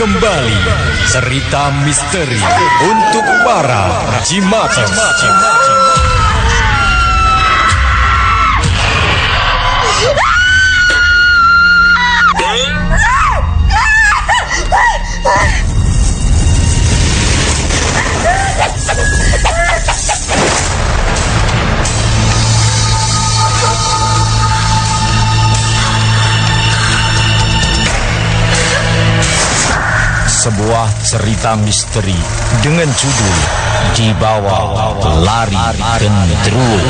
Kembali cerita misteri untuk para jimat. Sebuah cerita misteri dengan judul Di Bawah Lari Gendruwo.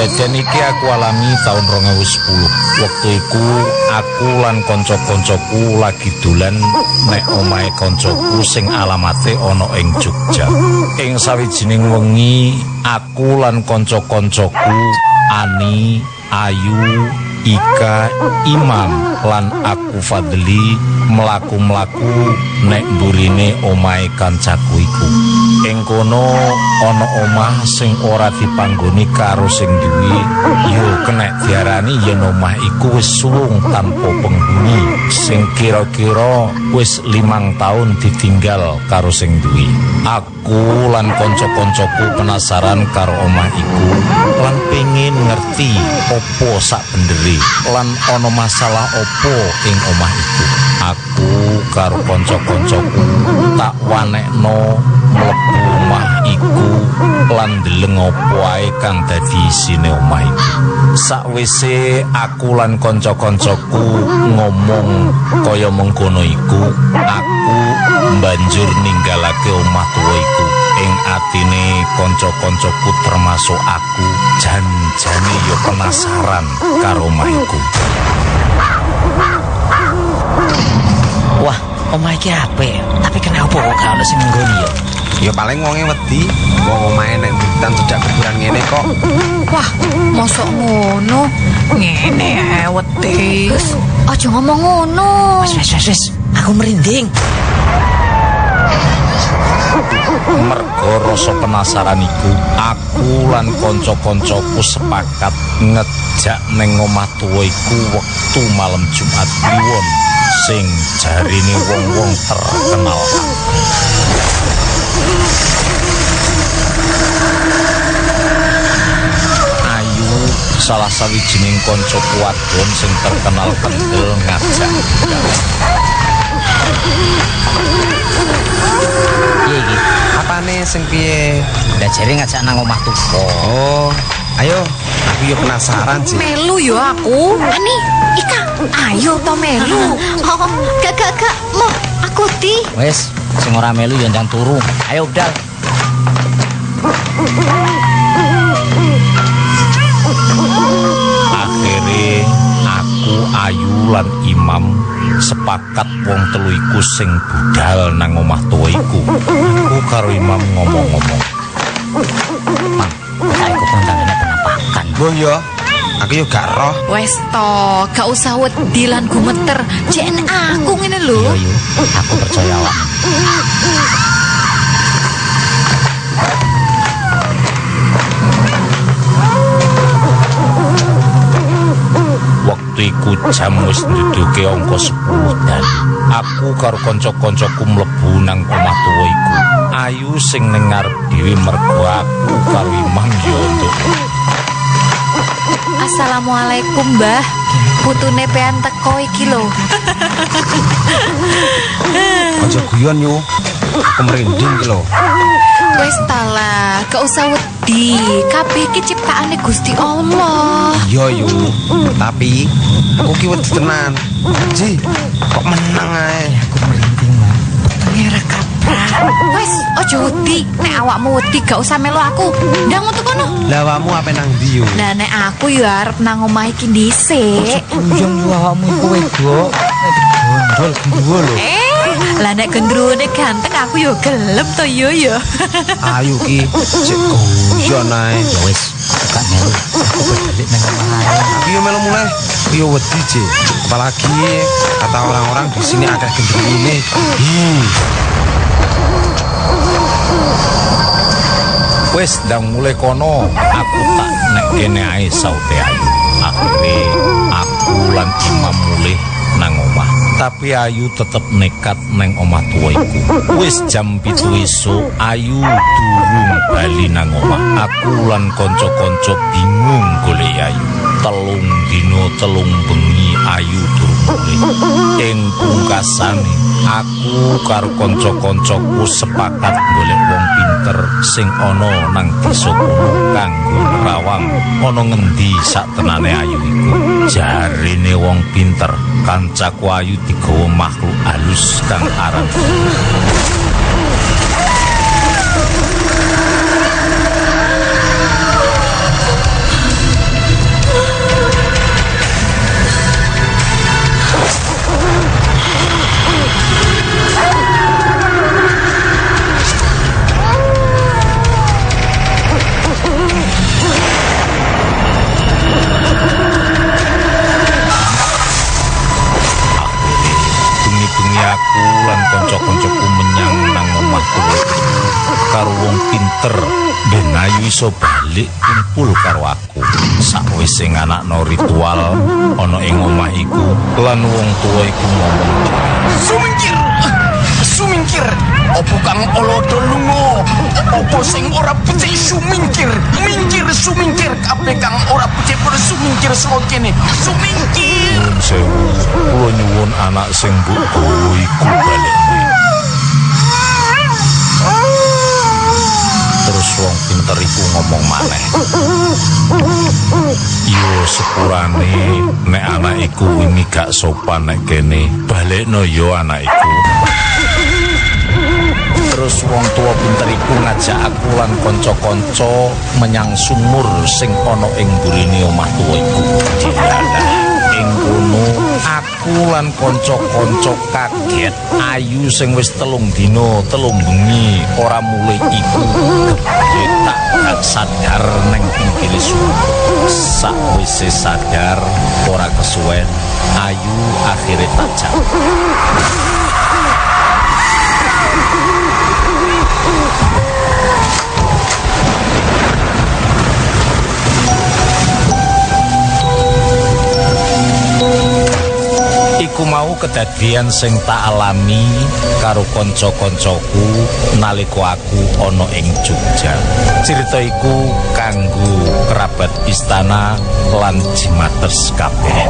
Kedadian iki aku alami tahun 2010. Waktu iku aku lan kanca-kancaku lagi dolan nek omahe kancaku sing alamate ana ing Jogja. Ing sawijining wengi aku lan kanca-kancaku Ani, Ayu, Ika, Imam lan aku Fadli mlaku-mlaku nek mburine omahe kancaku iku. Ing kono ana omah sing ora dipanggoni karo sing duwe, yo kenek diarani yen omah iku wis suwung tanpa penghuni sing kira-kira wis limang taun ditinggal karo sing duwe. Aku lan kanca-kancaku penasaran karo omah iku lan pengen ngerti opo sak bendere lan ana masalah opo ing omah iku. Aku karo kanca-kancaku tak wanekno mlebu omah iku lan ndeleng opo ae kang dadi isine omah iku. Sakwise aku lan kanca-kancaku ngomong kaya mengkono iku, aku banjur ninggalake omah tuwa iku. Ing atine kanca-kancaku termasuk aku, jan-jane yo penasaran karo omah iku. Wah, omah iki apik, tapi kenapa kok gak ono sing nggoni ya? Ya paling wonge wedi, wong omahe nek witan cedak kuburan ngene kok. Wah, mosok ngono. Ngene ae wetis. Aja ngomong ngono. Wes wes wes, aku merinding. Mergo rasa penasaran iku, aku lan kanca-kancaku sepakat ngejak ning omah tuwa iku wektu malam Jumat Kliwon sing jarine wong-wong terkenal. Ayu salah sawijining kanca wadon sing terkenal kendel ngajak Piye iki? Apane sing piye? Lah jare ngajak nang omah tuwa. Oh, ayo, aku yo penasaran sih. Melu yo aku. Ani, Ika, ayo to melu. Oh, gak gak gak, mau aku di. Wes, sing ora melu ya ndang turu. Ayo budal. Lan Imam sepakat wong telu iku sing budal nang omah tuwa iku. Aku karo Imam ngomong-ngomong. Mang, saiki kontangane penampakan. Mbah yo, aku yo gak roh. Wes to, gak usah wedi lan gumeter. Jen aku ngene lho. Aku percaya awak. Iku jam wis nduduke angka 10 dan aku karo kanca-kancaku mlebu nang omah tuwa iku. Ayu sing ning ngarep dhewe mergo aku karo Imam. Assalamualaikum, Mbah. Putune pean teko iki lho. Aja guyon yo. Aku merinding iki lho. Wes tala, gak usah wedi. Kabeh iki ciptaane Gusti Allah. Iya yo, tapi aku ki wedi tenan. Ji, kok menang ae. Aku merinding, Mang. Ngera kaprak. Wes, aja wedi. Nek awakmu wedi gak usah melu aku. Ndang metu kono. Lah awakmu apa nang ndi yo? Lah nek aku yo arep nang omah iki dhisik. Yo awakmu. Nek gondol gendruwo lho. Eh, Lah nek gendruwone ganteng aku yo gelem to yo yo. Ayo ki, cek guyon ae. Ya wis, gak melu. Aku balik nang omah yo melu mulai. Yo wedi, Cek. Apalagi kata orang-orang di sini akeh gendrune. Hi, Wis ndang mulai kono, aku tak nek kene ae saute ayu. Akhire aku lan Imam mulih nang omah. Tapi Ayu tetep nekat nang omah tua iku. Wis jam pitu esuk, Ayu durung bali nang omah. Aku lan kanca-kanca bingung golek Ayu. Telung dino telung bengi Ayu durung mulih. Ing pungkasane aku karo kanca-kancaku sepakat golek wong pinter sing ana nang desa kono kanggo nerawang ana ngendi sak tenane ayu iku jarine wong pinter kancaku ayu digawa makhluk halus kang aran aku lan kanca-kancaku menyang nang omah tuwa karo wong pinter ben ayu iso balik kumpul karo aku sakwise nganakno ritual ana ing omah iku lan wong tuwa iku ngomong Sumingkir! Sumingkir! Opo kang olodo lungo? Opo sing ora becik sumingkir? Mingkir sumingkir kabeh kang ora becik pada sumingkir kene. Sumingkir! Sewu, kula nyuwun anak sing gawa iku balik. Terus wong pinter iku ngomong maneh. Yo sepurane nek anak iku wingi gak sopan nek kene, balekno yo anak iku. Terus wong tua pinter iku ngajak aku lan kanca-kanca menyang sumur sing ana ing mburine omah tuwa iku. Ing kono aku lan kanca-kanca kaget. Ayu sing wis telung dina telung bengi ora mulih iku. Tak sadar neng pinggir sumur. Sakwise sadar ora kesuwen. Ayu akhirnya tajam Iku mau kedadian sing tak alami karo kanca-kancaku nalika aku ana ing Jogja. Cerita iku kanggo kerabat istana lan jimates kabeh.